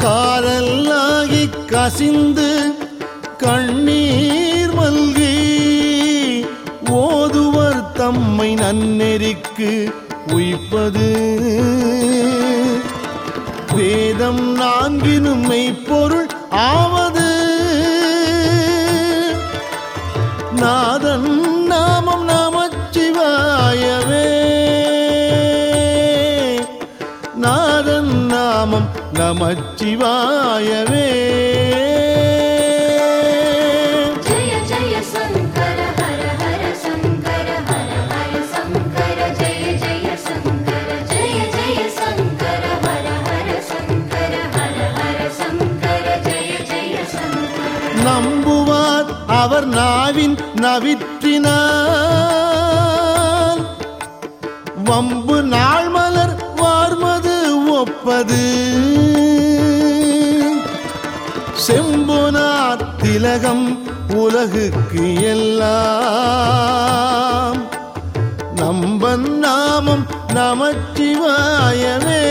காரல்லாகி கசிந்து கண்ணீர் மல்கி ஓதுவர் தம்மை நன்னெறிக்கு உயிப்பது. வேதம் நான்கினும் மெய்ப்பொருள் ஆவது. நமச்சிவாயவே நம்புவார் அவர் நாவின் நவிற்றினார் வம்பு நாள் பார்ப்பது. செம்புனா திலகம் உலகுக்கு எல்லாம். நம்பன் நாமம் நமச்சிவாயவே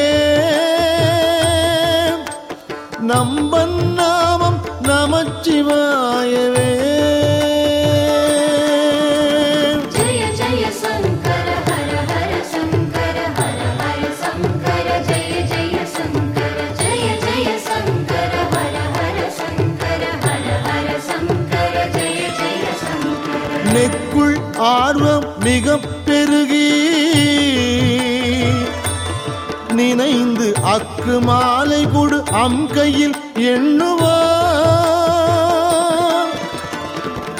நம்பன் நாமம் நமச்சிவாயவே ஆர்வம் மிக பெருகி நினைந்து அக்கு மாலை கொடு அம் கையில் எண்ணுவா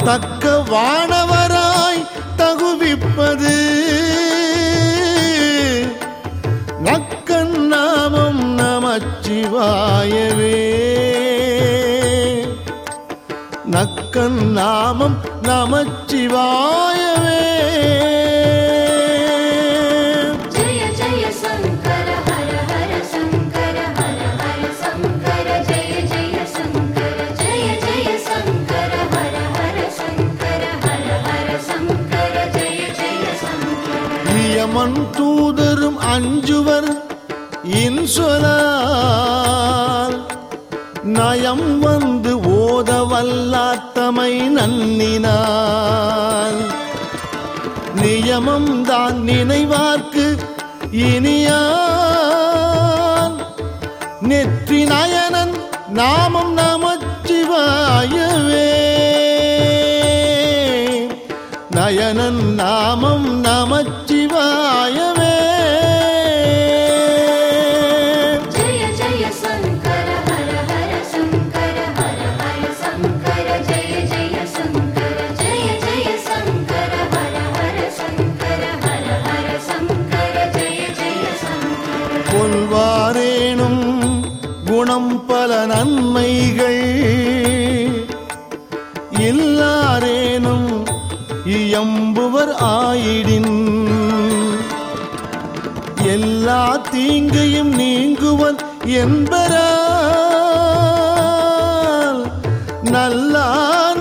தக்க வானவராய் தகுவிப்பது. நக்கன் நாமம் நமச்சிவாயவே. நக்கன் நாமம் நமச்சிவாயவே அஞ்சுவர் இன்சொலால் நயம் வந்து ஓத வல்லாத்தமை நன்னினார் நியமம் தான் நினைவார்க்கு இனியான் நெற்றி நயனன் நாமம் நமச்சிவாயவே. நயனன் நாமம் பல நன்மைகள். இல்லாரேனும் இயம்புவர் ஆயிடின். எல்லா தீங்கையும் நீங்குவன் என்பரா நல்ல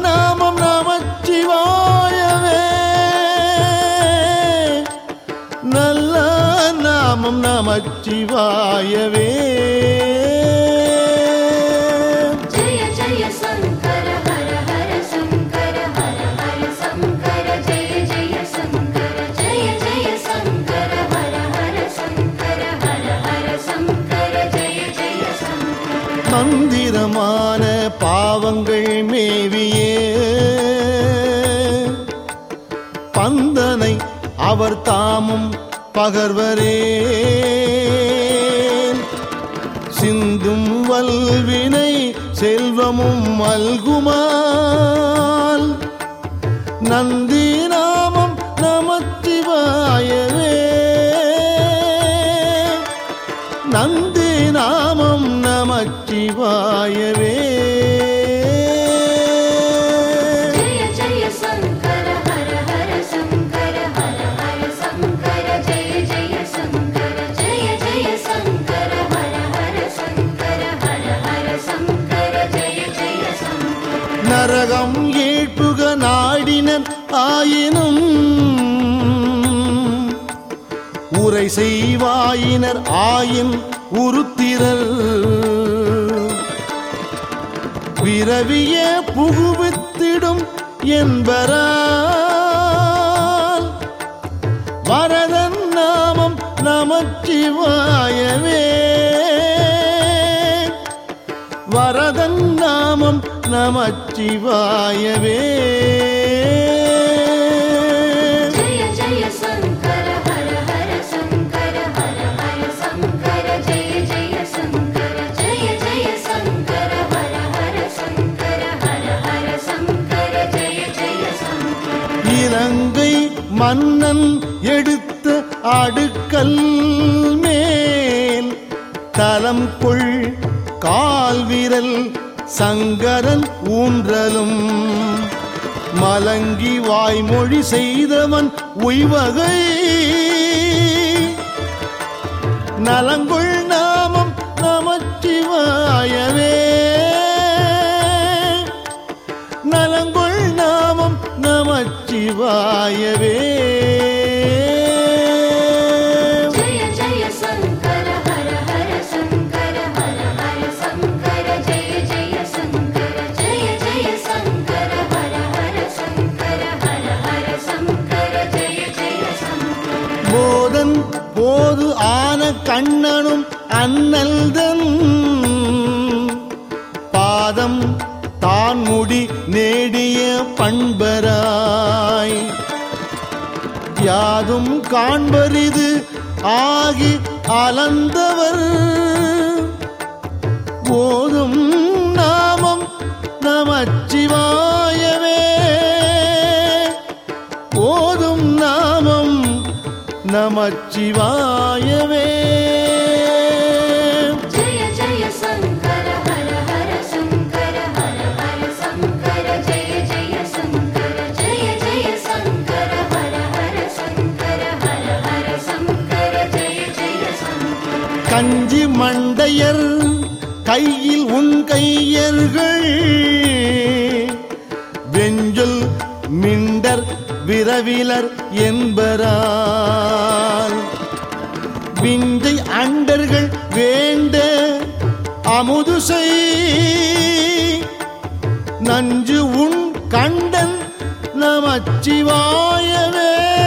நாமம் நமச்சிவாயவே நல்ல நாமம் நமச்சிவாயவே மந்திரமான பாவங்கள் மேவியே. பந்தனை அவர் தாமும் பகர்வரே. சிந்தும் வல்வினை செல்வமும் மல்குமால். நந்தி நாமம் நமச்சிவாயவே நந்தி நாமம் சிவாயவே நரகம் ஏழ்புக நாடினன் ஆயினும் உரை செய்வாயினர் ஆயின் உருத்திரர் விரவிய புகுவித்திடும் என்பரால் வரதன் நாமம் நமச்சிவாயவே வரதன் நாமம் நமச்சிவாயவே இலங்கை மன்னன் எடுத்த அடுக்கல் மேல் தலம் கொள் கால்விரல் சங்கரன் ஊன்றலும். மலங்கி வாய்மொழி செய்தவன் உய்வகை. நலங்கொள் நான் நமச்சிவாயவே போதன் போது ஆன கண்ணனும் அண்ணல்தன். பாதம் தான் முடி நேடிய பண்பரா. யாதும் காண்பரிது ஆகி அலந்தவர். போதும் நாமம் நமச்சிவாயவே போதும் நாமம் நமச்சிவாயவே கையர் கையில் உன் கையர்கள். வெஞ்சொல் மிண்டர் விரவிலர் என்பரால் விஞ்சை அண்டர்கள் வேண்ட அமுது செய். நஞ்சு உன் கண்டன் நமச்சிவாயவே.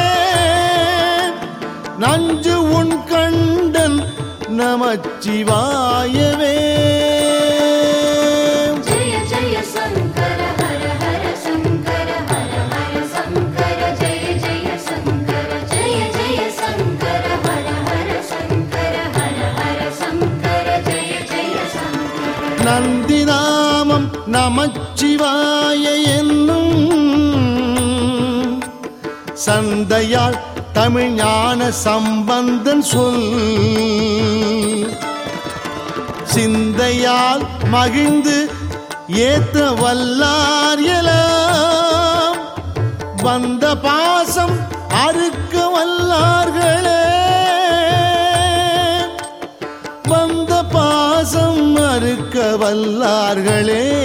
நந்தி நாமம் நமச்சிவாய என்னும் சந்தையால் தமிழ் ஞான சம்பந்தன் சொல். சிந்தையால் மகிழ்ந்து ஏத்த வல்லார் எலாம். வந்த பாசம் அறுக்க வல்லார்களே. வந்த பாசம் அறுக்க வல்லார்களே.